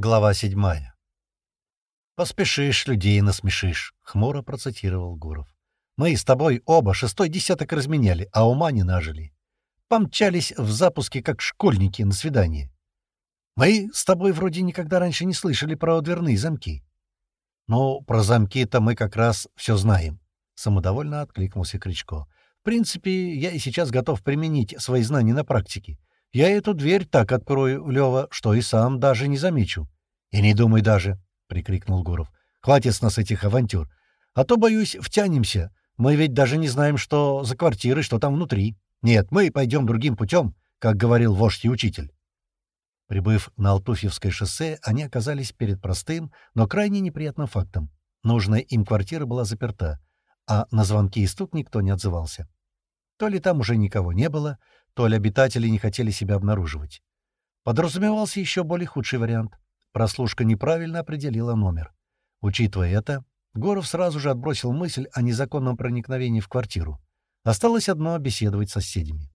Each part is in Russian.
Глава седьмая. «Поспешишь, людей насмешишь», — хмуро процитировал Гуров. «Мы с тобой оба шестой десяток разменяли, а ума не нажили. Помчались в запуске, как школьники, на свидание. Мы с тобой вроде никогда раньше не слышали про дверные замки». «Ну, про замки-то мы как раз все знаем», — самодовольно откликнулся Кричко. «В принципе, я и сейчас готов применить свои знания на практике. Я эту дверь так открою, Лёва, что и сам даже не замечу. — И не думай даже, — прикрикнул Гуров. — Хватит с нас этих авантюр. А то, боюсь, втянемся. Мы ведь даже не знаем, что за квартиры, что там внутри. Нет, мы пойдем другим путем, как говорил вождь и учитель. Прибыв на Алтуфьевское шоссе, они оказались перед простым, но крайне неприятным фактом. Нужная им квартира была заперта, а на звонки и стук никто не отзывался. То ли там уже никого не было, то ли обитатели не хотели себя обнаруживать. Подразумевался еще более худший вариант. Прослушка неправильно определила номер. Учитывая это, Горов сразу же отбросил мысль о незаконном проникновении в квартиру. Осталось одно — беседовать с соседями.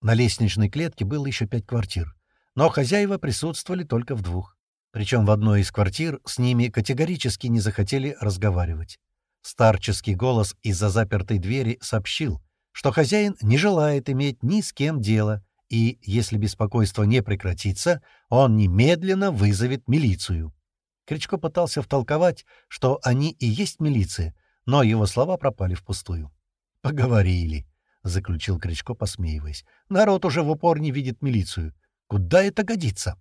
На лестничной клетке было еще пять квартир, но хозяева присутствовали только в двух. Причем в одной из квартир с ними категорически не захотели разговаривать. Старческий голос из-за запертой двери сообщил, что хозяин не желает иметь ни с кем дело, и, если беспокойство не прекратится, он немедленно вызовет милицию. Кричко пытался втолковать, что они и есть милиция, но его слова пропали впустую. «Поговорили», — заключил Кричко, посмеиваясь. «Народ уже в упор не видит милицию. Куда это годится?»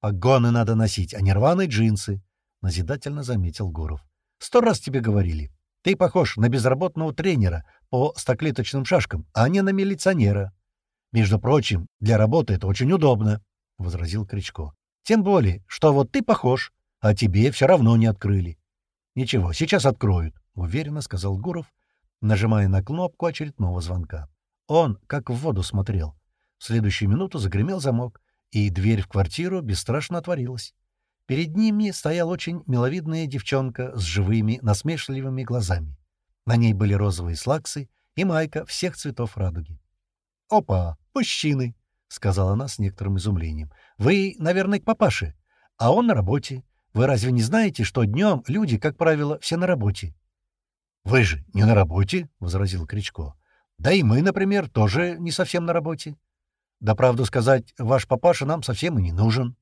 «Погоны надо носить, а не рваные джинсы», — назидательно заметил Гуров. «Сто раз тебе говорили. Ты похож на безработного тренера по стоклеточным шашкам, а не на милиционера. Между прочим, для работы это очень удобно, — возразил Кричко. Тем более, что вот ты похож, а тебе все равно не открыли. Ничего, сейчас откроют, — уверенно сказал Гуров, нажимая на кнопку очередного звонка. Он как в воду смотрел. В следующую минуту загремел замок, и дверь в квартиру бесстрашно отворилась. Перед ними стояла очень миловидная девчонка с живыми, насмешливыми глазами. На ней были розовые слаксы и майка всех цветов радуги. «Опа, мужчины!» — сказала она с некоторым изумлением. «Вы, наверное, к папаше, а он на работе. Вы разве не знаете, что днем люди, как правило, все на работе?» «Вы же не на работе», — возразил Кричко. «Да и мы, например, тоже не совсем на работе. Да правду сказать, ваш папаша нам совсем и не нужен».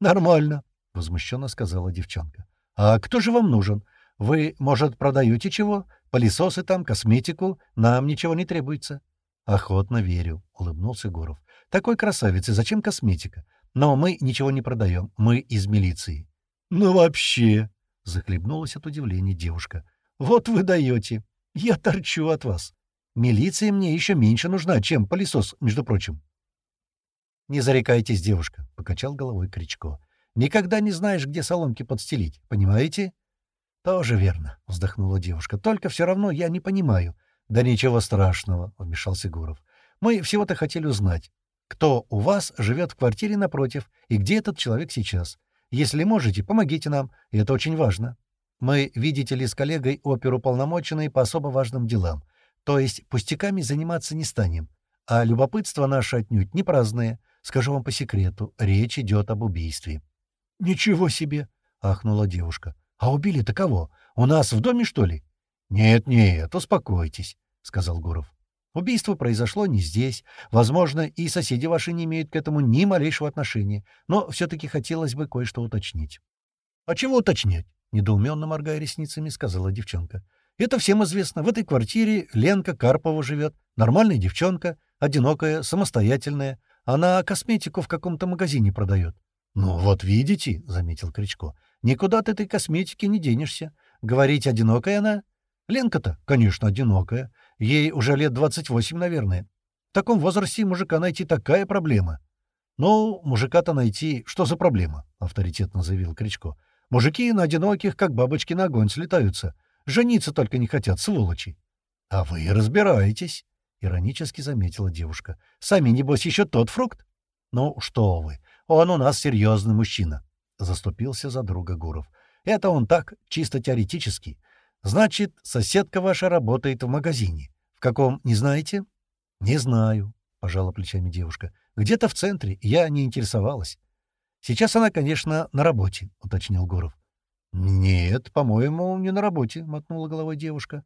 «Нормально», — возмущенно сказала девчонка. «А кто же вам нужен? Вы, может, продаете чего? Пылесосы там, косметику? Нам ничего не требуется». «Охотно верю», — улыбнулся Гуров. «Такой красавице зачем косметика? Но мы ничего не продаем, мы из милиции». «Ну вообще!» — захлебнулась от удивления девушка. «Вот вы даете! Я торчу от вас! Милиция мне еще меньше нужна, чем пылесос, между прочим». «Не зарекайтесь, девушка», — покачал головой Кричко. Никогда не знаешь, где соломки подстелить, понимаете?» «Тоже верно», — вздохнула девушка. «Только все равно я не понимаю». «Да ничего страшного», — вмешался Гуров. «Мы всего-то хотели узнать, кто у вас живет в квартире напротив и где этот человек сейчас. Если можете, помогите нам, это очень важно. Мы, видите ли, с коллегой оперу полномоченные по особо важным делам, то есть пустяками заниматься не станем. А любопытство наше отнюдь не праздное. Скажу вам по секрету, речь идет об убийстве». «Ничего себе!» — ахнула девушка. «А убили-то кого? У нас в доме, что ли?» «Нет-нет, успокойтесь», — сказал Гуров. «Убийство произошло не здесь. Возможно, и соседи ваши не имеют к этому ни малейшего отношения. Но все-таки хотелось бы кое-что уточнить». «А чего уточнять?» — недоуменно моргая ресницами, сказала девчонка. «Это всем известно. В этой квартире Ленка Карпова живет. Нормальная девчонка, одинокая, самостоятельная. Она косметику в каком-то магазине продает. «Ну вот видите», — заметил Кричко, — «никуда ты этой косметики не денешься. Говорить, одинокая она?» «Ленка-то, конечно, одинокая. Ей уже лет двадцать восемь, наверное. В таком возрасте мужика найти такая проблема». «Ну, мужика-то найти, что за проблема?» — авторитетно заявил Кричко. «Мужики на одиноких, как бабочки на огонь, слетаются. Жениться только не хотят, сволочи». «А вы разбираетесь», — иронически заметила девушка. «Сами, небось, еще тот фрукт?» «Ну, что вы, он у нас серьезный мужчина», — заступился за друга Гуров. «Это он так, чисто теоретически. Значит, соседка ваша работает в магазине. В каком, не знаете?» «Не знаю», — пожала плечами девушка. «Где-то в центре. Я не интересовалась». Сейчас она, конечно, на работе», — уточнил Гуров. «Нет, по-моему, не на работе», — мотнула головой девушка.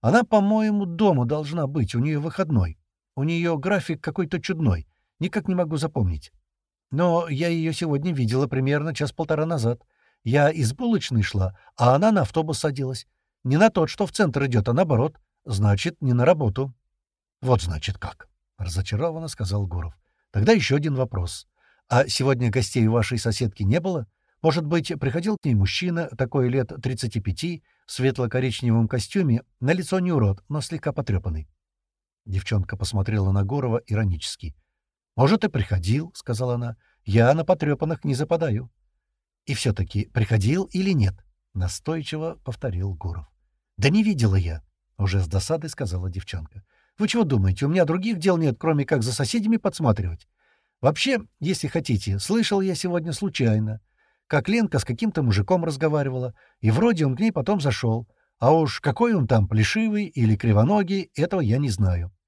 «Она, по-моему, дома должна быть, у нее выходной. У нее график какой-то чудной, никак не могу запомнить. Но я ее сегодня видела примерно час-полтора назад. Я из булочной шла, а она на автобус садилась. Не на тот, что в центр идет, а наоборот. Значит, не на работу». «Вот значит как», — разочарованно сказал Гуров. «Тогда еще один вопрос. А сегодня гостей у вашей соседки не было?» Может быть, приходил к ней мужчина, такой лет 35, в светло-коричневом костюме, на лицо не урод, но слегка потрепанный. Девчонка посмотрела на Горова иронически. «Может, и приходил», — сказала она. «Я на потрепанных не западаю». «И все-таки приходил или нет?» — настойчиво повторил Гуров. «Да не видела я», — уже с досадой сказала девчонка. «Вы чего думаете, у меня других дел нет, кроме как за соседями подсматривать? Вообще, если хотите, слышал я сегодня случайно как Ленка с каким-то мужиком разговаривала, и вроде он к ней потом зашел. А уж какой он там, плешивый или кривоногий, этого я не знаю. —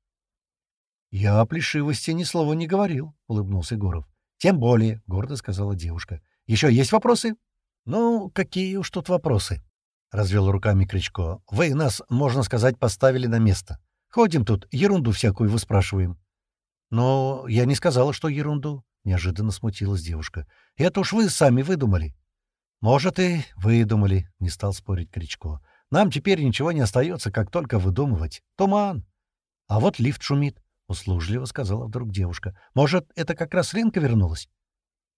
Я о плешивости ни слова не говорил, — улыбнулся Гуров. — Тем более, — гордо сказала девушка. — Еще есть вопросы? — Ну, какие уж тут вопросы, — развел руками Кричко. — Вы нас, можно сказать, поставили на место. Ходим тут, ерунду всякую выспрашиваем. — Но я не сказала, что ерунду. — неожиданно смутилась девушка. — Это уж вы сами выдумали. — Может, и выдумали, — не стал спорить Кричко. — Нам теперь ничего не остается, как только выдумывать. Туман. — А вот лифт шумит, — услужливо сказала вдруг девушка. — Может, это как раз Ленка вернулась?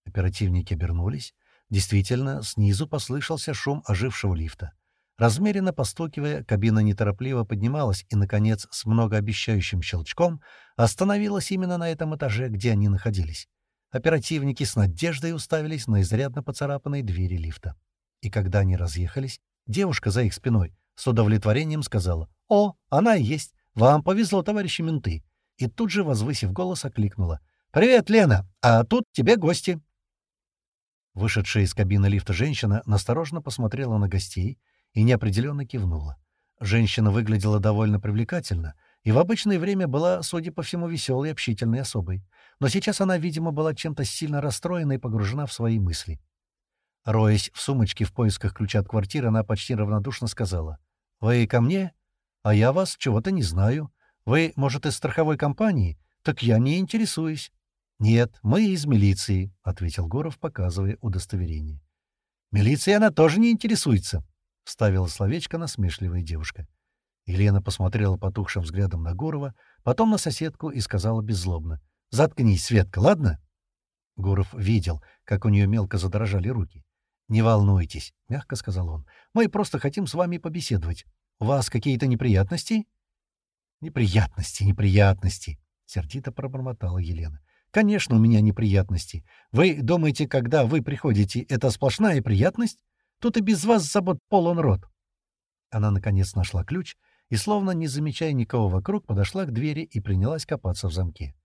Оперативники обернулись. Действительно, снизу послышался шум ожившего лифта. Размеренно постукивая, кабина неторопливо поднималась и, наконец, с многообещающим щелчком остановилась именно на этом этаже, где они находились. Оперативники с надеждой уставились на изрядно поцарапанные двери лифта. И когда они разъехались, девушка за их спиной с удовлетворением сказала «О, она и есть! Вам повезло, товарищи менты!» И тут же, возвысив голос, окликнула «Привет, Лена! А тут тебе гости!» Вышедшая из кабины лифта женщина насторожно посмотрела на гостей и неопределенно кивнула. Женщина выглядела довольно привлекательно и в обычное время была, судя по всему, веселой и общительной особой но сейчас она, видимо, была чем-то сильно расстроена и погружена в свои мысли. Роясь в сумочке в поисках ключа от квартиры, она почти равнодушно сказала. «Вы ко мне? А я вас чего-то не знаю. Вы, может, из страховой компании? Так я не интересуюсь». «Нет, мы из милиции», — ответил Горов, показывая удостоверение. «Милиция она тоже не интересуется», — вставила словечко насмешливая девушка. Елена посмотрела потухшим взглядом на Горова, потом на соседку и сказала беззлобно. Заткнись, Светка, ладно?» Гуров видел, как у нее мелко задрожали руки. «Не волнуйтесь», — мягко сказал он. «Мы просто хотим с вами побеседовать. У вас какие-то неприятности?» «Неприятности, неприятности», — сердито пробормотала Елена. «Конечно, у меня неприятности. Вы думаете, когда вы приходите, это сплошная приятность? Тут и без вас забот полон рот». Она, наконец, нашла ключ и, словно не замечая никого вокруг, подошла к двери и принялась копаться в замке.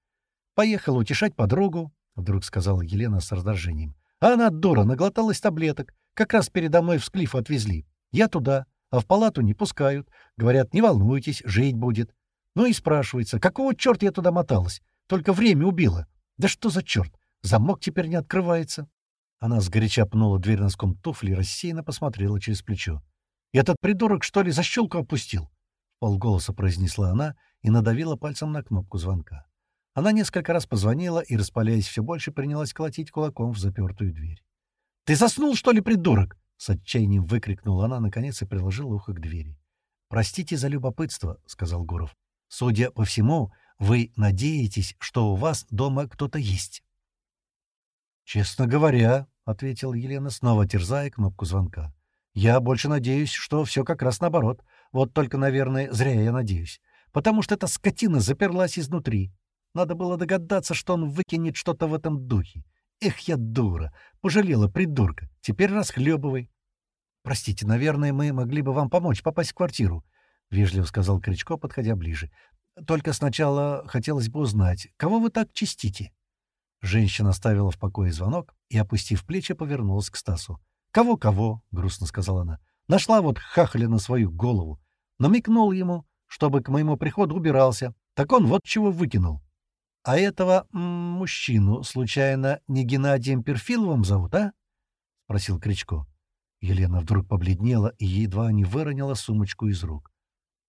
Поехала утешать подругу, — вдруг сказала Елена с раздражением. А она, дура, наглоталась таблеток. Как раз передо мной в склиф отвезли. Я туда, а в палату не пускают. Говорят, не волнуйтесь, жить будет. Ну и спрашивается, какого черта я туда моталась? Только время убило. Да что за черт? Замок теперь не открывается. Она сгоряча пнула дверь носком туфли и рассеянно посмотрела через плечо. «Этот придурок, что ли, защелку опустил?» — полголоса произнесла она и надавила пальцем на кнопку звонка. Она несколько раз позвонила и, распаляясь все больше, принялась колотить кулаком в запертую дверь. «Ты заснул, что ли, придурок?» — с отчаянием выкрикнула она, наконец, и приложила ухо к двери. «Простите за любопытство», — сказал Гуров. «Судя по всему, вы надеетесь, что у вас дома кто-то есть». «Честно говоря», — ответила Елена, снова терзая кнопку звонка. «Я больше надеюсь, что все как раз наоборот. Вот только, наверное, зря я надеюсь. Потому что эта скотина заперлась изнутри. Надо было догадаться, что он выкинет что-то в этом духе. Эх, я дура! Пожалела придурка. Теперь расхлебывай. — Простите, наверное, мы могли бы вам помочь попасть в квартиру, — вежливо сказал Кричко, подходя ближе. — Только сначала хотелось бы узнать, кого вы так чистите? Женщина ставила в покое звонок и, опустив плечи, повернулась к Стасу. «Кого-кого?» — грустно сказала она. «Нашла вот хахаля на свою голову. Намекнул ему, чтобы к моему приходу убирался. Так он вот чего выкинул». А этого мужчину, случайно, не Геннадием Перфиловым зовут, а? — спросил Кричко. Елена вдруг побледнела и едва не выронила сумочку из рук. —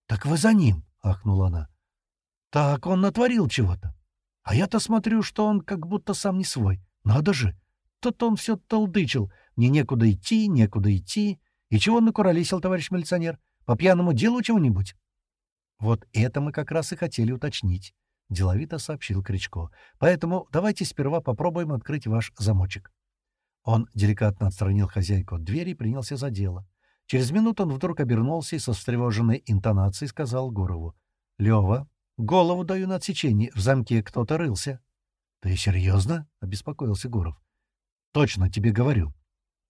Так вы за ним! — ахнула она. — Так он натворил чего-то. А я-то смотрю, что он как будто сам не свой. Надо же! Тут он все толдычил. Мне некуда идти, некуда идти. И чего он накуролесил, товарищ милиционер? По пьяному делу чего-нибудь? — Вот это мы как раз и хотели уточнить, — деловито сообщил Кричко. — Поэтому давайте сперва попробуем открыть ваш замочек. Он деликатно отстранил хозяйку от двери и принялся за дело. Через минуту он вдруг обернулся и со встревоженной интонацией сказал Гурову. — Лёва, голову даю на отсечение, в замке кто-то рылся. — Ты серьезно? — обеспокоился Гуров. — Точно тебе говорю.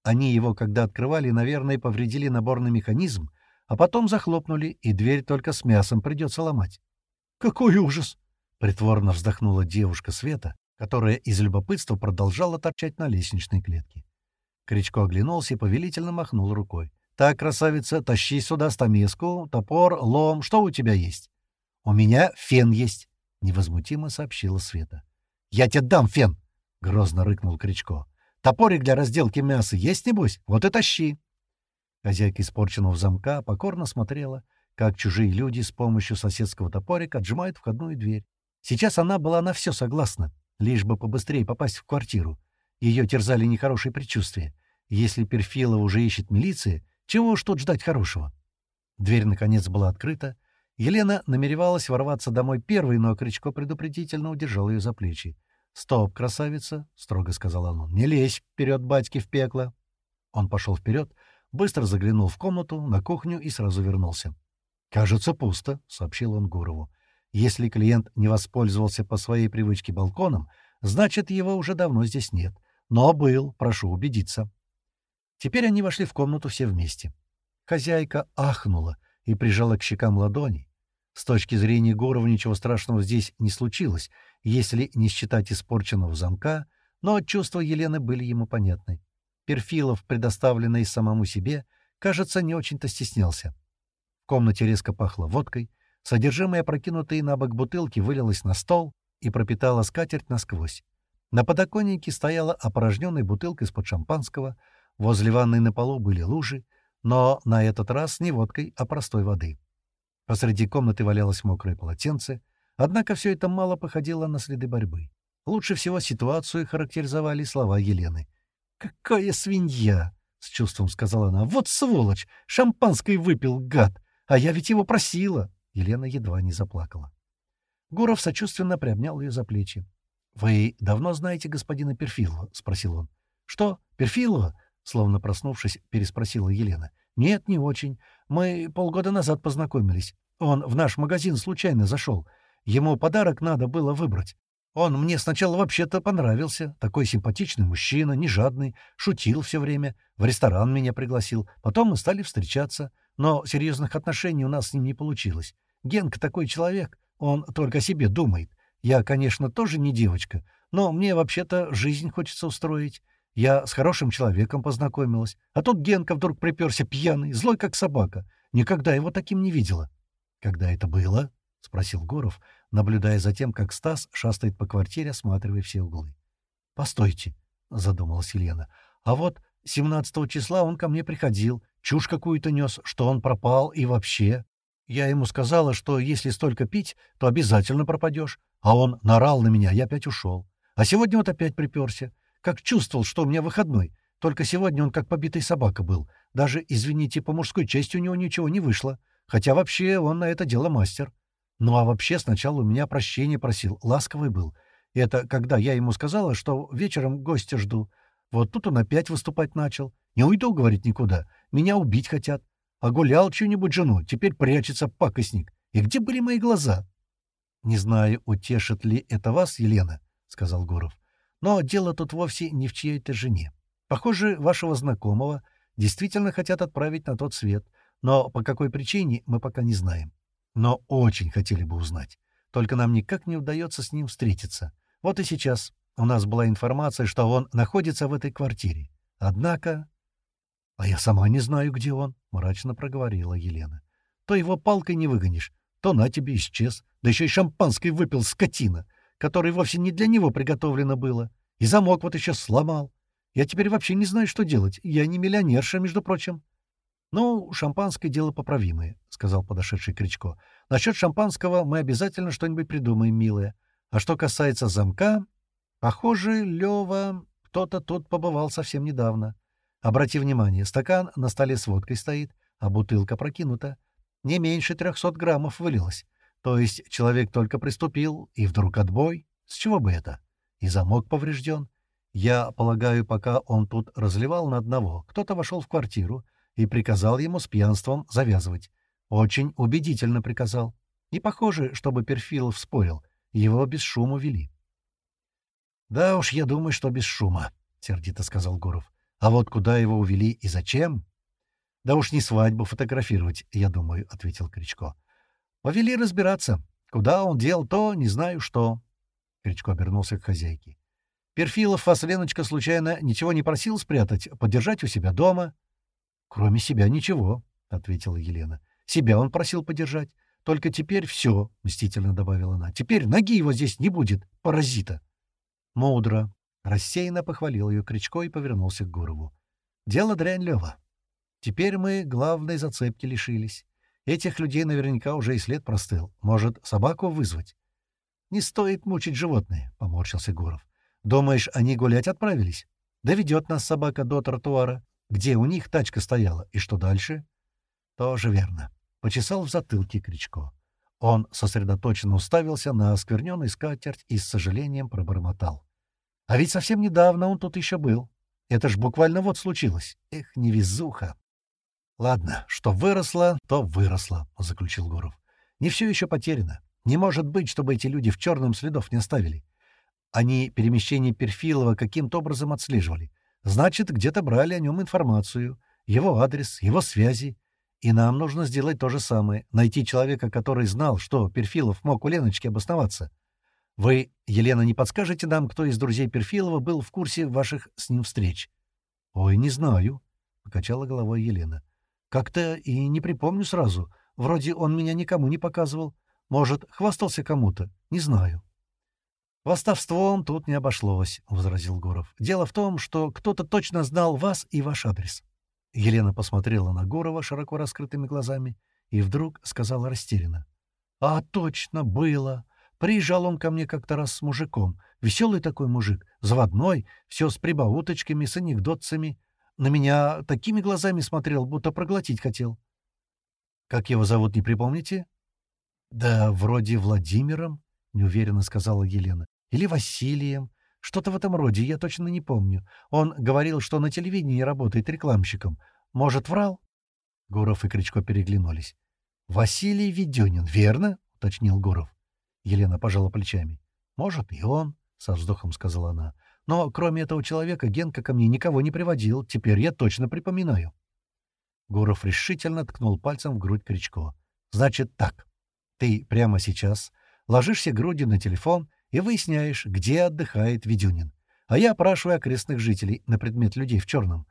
Они его, когда открывали, наверное, повредили наборный механизм, а потом захлопнули, и дверь только с мясом придется ломать. — Какой ужас! — притворно вздохнула девушка Света, которая из любопытства продолжала торчать на лестничной клетке. Кричко оглянулся и повелительно махнул рукой. «Так, красавица, тащи сюда стамеску, топор, лом, что у тебя есть?» «У меня фен есть», — невозмутимо сообщила Света. «Я тебе дам фен!» — грозно рыкнул Кричко. «Топорик для разделки мяса есть, небось? Вот и тащи!» Хозяйка испорченного замка покорно смотрела, как чужие люди с помощью соседского топорика отжимают входную дверь. Сейчас она была на все согласна лишь бы побыстрее попасть в квартиру. Ее терзали нехорошие предчувствия. Если Перфилова уже ищет милиция, чего уж тут ждать хорошего? Дверь, наконец, была открыта. Елена намеревалась ворваться домой первой, но Кричко предупредительно удержал ее за плечи. «Стоп, красавица!» — строго сказал он. «Не лезь вперед, батьки, в пекло!» Он пошел вперед, быстро заглянул в комнату, на кухню и сразу вернулся. «Кажется, пусто», — сообщил он Гурову. Если клиент не воспользовался по своей привычке балконом, значит, его уже давно здесь нет. Но был, прошу убедиться. Теперь они вошли в комнату все вместе. Хозяйка ахнула и прижала к щекам ладони. С точки зрения Гурова ничего страшного здесь не случилось, если не считать испорченного замка, но чувства Елены были ему понятны. Перфилов, предоставленный самому себе, кажется, не очень-то стеснялся. В комнате резко пахло водкой — Содержимое опрокинутой на бок бутылки вылилось на стол и пропитало скатерть насквозь. На подоконнике стояла опорожненная бутылка из-под шампанского, возле ванной на полу были лужи, но на этот раз не водкой, а простой воды. Посреди комнаты валялось мокрое полотенце, однако все это мало походило на следы борьбы. Лучше всего ситуацию характеризовали слова Елены. «Какая свинья!» — с чувством сказала она. «Вот сволочь! Шампанское выпил, гад! А я ведь его просила!» Елена едва не заплакала. Гуров сочувственно приобнял ее за плечи. — Вы давно знаете господина Перфилова? — спросил он. — Что, Перфилова? — словно проснувшись, переспросила Елена. — Нет, не очень. Мы полгода назад познакомились. Он в наш магазин случайно зашел. Ему подарок надо было выбрать. Он мне сначала вообще-то понравился. Такой симпатичный мужчина, не жадный, шутил все время, в ресторан меня пригласил. Потом мы стали встречаться. Но серьезных отношений у нас с ним не получилось. Генка такой человек, он только о себе думает. Я, конечно, тоже не девочка, но мне вообще-то жизнь хочется устроить. Я с хорошим человеком познакомилась, а тут Генка вдруг приперся пьяный, злой как собака. Никогда его таким не видела. — Когда это было? — спросил Горов, наблюдая за тем, как Стас шастает по квартире, осматривая все углы. — Постойте, — задумалась Елена. — А вот 17 числа он ко мне приходил, чушь какую-то нес, что он пропал и вообще. Я ему сказала, что если столько пить, то обязательно пропадешь. А он нарал на меня, я опять ушел. А сегодня вот опять приперся. Как чувствовал, что у меня выходной. Только сегодня он как побитый собака был. Даже, извините, по мужской части у него ничего не вышло. Хотя вообще он на это дело мастер. Ну а вообще сначала у меня прощения просил, ласковый был. Это когда я ему сказала, что вечером гостя жду. Вот тут он опять выступать начал. Не уйду, говорит, никуда. Меня убить хотят. Огулял чью-нибудь жену, теперь прячется пакостник. И где были мои глаза? — Не знаю, утешит ли это вас, Елена, — сказал Гуров. — Но дело тут вовсе не в чьей-то жене. Похоже, вашего знакомого действительно хотят отправить на тот свет, но по какой причине мы пока не знаем. Но очень хотели бы узнать. Только нам никак не удается с ним встретиться. Вот и сейчас у нас была информация, что он находится в этой квартире. Однако... — А я сама не знаю, где он, — мрачно проговорила Елена. — То его палкой не выгонишь, то на тебе исчез, да еще и шампанской выпил, скотина. Которое вовсе не для него приготовлено было. И замок вот еще сломал. Я теперь вообще не знаю, что делать. Я не миллионерша, между прочим. — Ну, шампанское — дело поправимое, — сказал подошедший Кричко. — Насчет шампанского мы обязательно что-нибудь придумаем, милая. А что касается замка, похоже, Лева кто-то тут побывал совсем недавно. Обрати внимание, стакан на столе с водкой стоит, а бутылка прокинута. Не меньше трехсот граммов вылилось. То есть человек только приступил, и вдруг отбой. С чего бы это? И замок поврежден. Я полагаю, пока он тут разливал на одного, кто-то вошел в квартиру и приказал ему с пьянством завязывать. Очень убедительно приказал. Не похоже, чтобы Перфилов спорил. Его без шума вели. «Да уж, я думаю, что без шума», — сердито сказал Гуров. «А вот куда его увели и зачем?» «Да уж не свадьбу фотографировать, я думаю», — ответил Кричко. «Повели разбираться. Куда он дел то, не знаю что». Кричко обернулся к хозяйке. «Перфилов вас, Леночка, случайно ничего не просил спрятать, подержать у себя дома?» «Кроме себя ничего», — ответила Елена. «Себя он просил подержать. Только теперь все», — мстительно добавила она. «Теперь ноги его здесь не будет, паразита». «Мудро!» — рассеянно похвалил ее Кричко и повернулся к Гурову. «Дело дрянь, Лева. Теперь мы главной зацепки лишились. Этих людей наверняка уже и след простыл. Может, собаку вызвать?» «Не стоит мучить животное», — поморщился Гуров. «Думаешь, они гулять отправились? Доведет нас собака до тротуара. Где у них тачка стояла? И что дальше?» «Тоже верно», — почесал в затылке Кричко. Он сосредоточенно уставился на оскверненный скатерть и с сожалением пробормотал. А ведь совсем недавно он тут еще был. Это ж буквально вот случилось. Эх, невезуха. Ладно, что выросло, то выросло, — заключил Гуров. Не все еще потеряно. Не может быть, чтобы эти люди в черном следов не оставили. Они перемещение Перфилова каким-то образом отслеживали. Значит, где-то брали о нем информацию, его адрес, его связи. И нам нужно сделать то же самое — найти человека, который знал, что Перфилов мог у Леночки обосноваться. Вы, Елена, не подскажете нам, кто из друзей Перфилова был в курсе ваших с ним встреч? — Ой, не знаю, — покачала головой Елена. — Как-то и не припомню сразу. Вроде он меня никому не показывал. Может, хвастался кому-то? Не знаю. — Восставством тут не обошлось, — возразил Гуров. — Дело в том, что кто-то точно знал вас и ваш адрес. Елена посмотрела на Гурова широко раскрытыми глазами и вдруг сказала растерянно. — А точно было! Приезжал он ко мне как-то раз с мужиком. Веселый такой мужик, заводной, все с прибауточками, с анекдотцами. На меня такими глазами смотрел, будто проглотить хотел. — Как его зовут, не припомните? — Да, вроде Владимиром, — неуверенно сказала Елена. — Или Василием. Что-то в этом роде, я точно не помню. Он говорил, что на телевидении работает рекламщиком. Может, врал? Гуров и Кричко переглянулись. — Василий Веденин, верно? — уточнил Гуров. Елена пожала плечами. «Может, и он», — со вздохом сказала она. «Но кроме этого человека Генка ко мне никого не приводил. Теперь я точно припоминаю». Гуров решительно ткнул пальцем в грудь Кричко. «Значит так. Ты прямо сейчас ложишься грудью на телефон и выясняешь, где отдыхает Ведюнин. А я опрашиваю окрестных жителей на предмет людей в черном.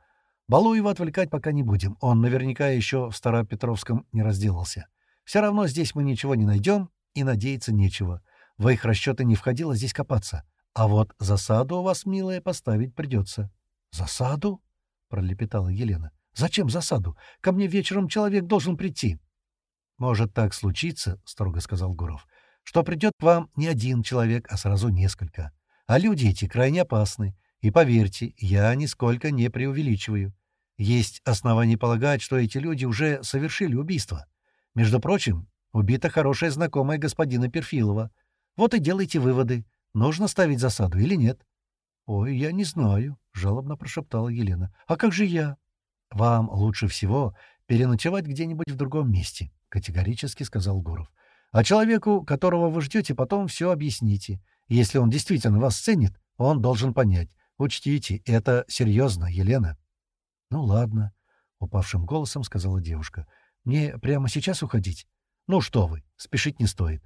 Балуева отвлекать пока не будем. Он наверняка еще в Старопетровском не разделался. Все равно здесь мы ничего не найдем, и надеяться нечего. В их расчеты не входило здесь копаться. А вот засаду у вас, милая, поставить придется. — Засаду? — пролепетала Елена. — Зачем засаду? Ко мне вечером человек должен прийти. — Может так случиться, — строго сказал Гуров, — что придет к вам не один человек, а сразу несколько. А люди эти крайне опасны. И поверьте, я нисколько не преувеличиваю. Есть основания полагать, что эти люди уже совершили убийство. Между прочим, Убита хорошая знакомая господина Перфилова. Вот и делайте выводы, нужно ставить засаду или нет. — Ой, я не знаю, — жалобно прошептала Елена. — А как же я? — Вам лучше всего переночевать где-нибудь в другом месте, — категорически сказал Гуров. — А человеку, которого вы ждете, потом все объясните. Если он действительно вас ценит, он должен понять. Учтите, это серьезно, Елена. — Ну ладно, — упавшим голосом сказала девушка. — Мне прямо сейчас уходить? Ну что вы, спешить не стоит.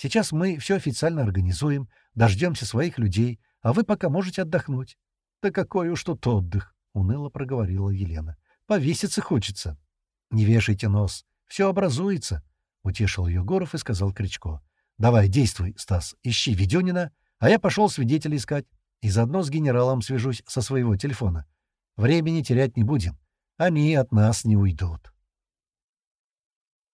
Сейчас мы все официально организуем, дождемся своих людей, а вы пока можете отдохнуть. — Да какой уж тут отдых, — уныло проговорила Елена. — Повеситься хочется. — Не вешайте нос, все образуется, — утешил ее Горов и сказал Кричко. — Давай, действуй, Стас, ищи Веденина, а я пошел свидетелей искать. И заодно с генералом свяжусь со своего телефона. Времени терять не будем. Они от нас не уйдут.